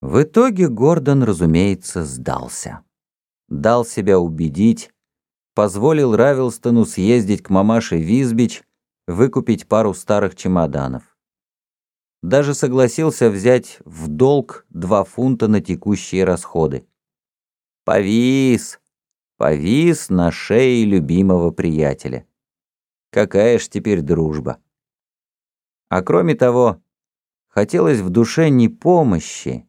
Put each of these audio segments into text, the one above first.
В итоге Гордон, разумеется, сдался. Дал себя убедить, позволил Равилстону съездить к мамаше Визбич, выкупить пару старых чемоданов. Даже согласился взять в долг два фунта на текущие расходы. Повис, повис на шее любимого приятеля. Какая ж теперь дружба. А кроме того, хотелось в душе не помощи,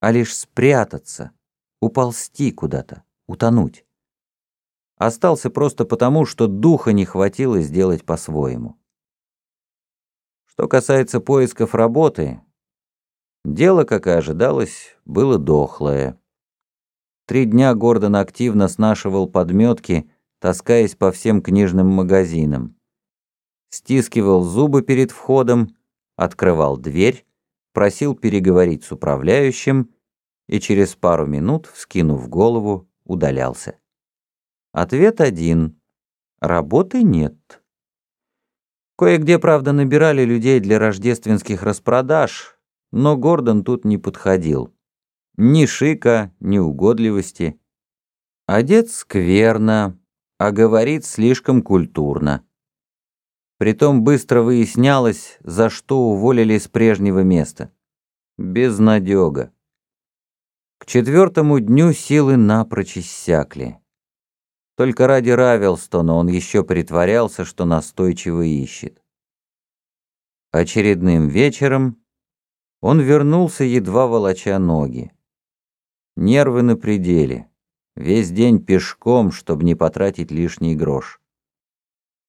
а лишь спрятаться, уползти куда-то, утонуть. Остался просто потому, что духа не хватило сделать по-своему. Что касается поисков работы, дело, как и ожидалось, было дохлое. Три дня Гордон активно снашивал подметки, таскаясь по всем книжным магазинам. Стискивал зубы перед входом, открывал дверь, просил переговорить с управляющим и через пару минут, вскинув голову, удалялся. Ответ один. Работы нет. Кое-где, правда, набирали людей для рождественских распродаж, но Гордон тут не подходил. Ни шика, ни угодливости. Одет скверно, а говорит слишком культурно. Притом быстро выяснялось, за что уволили с прежнего места. Безнадега. К четвертому дню силы напрочь иссякли. Только ради Равелстона он еще притворялся, что настойчиво ищет. Очередным вечером он вернулся, едва волоча ноги. Нервы на пределе. Весь день пешком, чтобы не потратить лишний грош.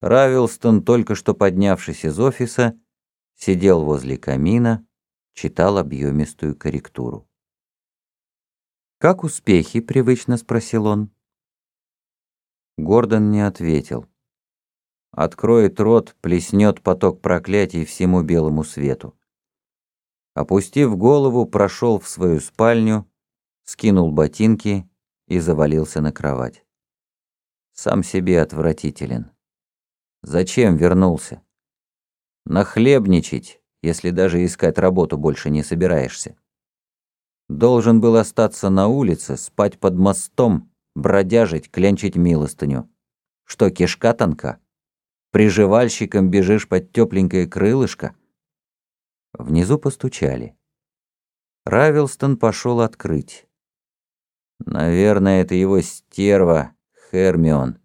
Равилстон, только что поднявшись из офиса, сидел возле камина, читал объемистую корректуру. «Как успехи?» — привычно спросил он. Гордон не ответил. Откроет рот, плеснет поток проклятий всему белому свету. Опустив голову, прошел в свою спальню, скинул ботинки и завалился на кровать. Сам себе отвратителен. Зачем вернулся? Нахлебничать, если даже искать работу больше не собираешься. Должен был остаться на улице, спать под мостом, бродяжить, клянчить милостыню. Что, кишка тонка? Приживальщиком бежишь под тепленькое крылышко? Внизу постучали. Равилстон пошел открыть. Наверное, это его стерва, Хермион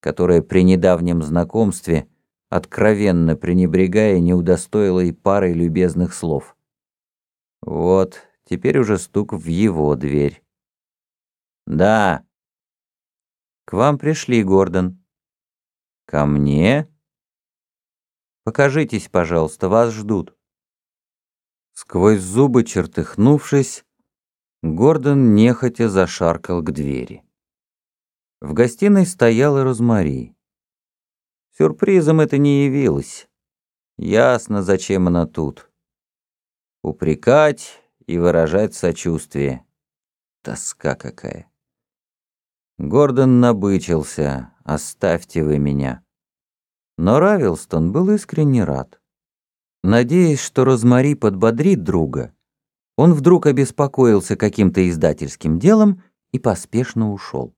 которая при недавнем знакомстве, откровенно пренебрегая, не удостоила и парой любезных слов. Вот, теперь уже стук в его дверь. «Да». «К вам пришли, Гордон». «Ко мне?» «Покажитесь, пожалуйста, вас ждут». Сквозь зубы чертыхнувшись, Гордон нехотя зашаркал к двери. В гостиной стояла Розмари. Сюрпризом это не явилось. Ясно, зачем она тут. Упрекать и выражать сочувствие. Тоска какая. Гордон набычился. «Оставьте вы меня». Но Равилстон был искренне рад. Надеясь, что Розмари подбодрит друга, он вдруг обеспокоился каким-то издательским делом и поспешно ушел.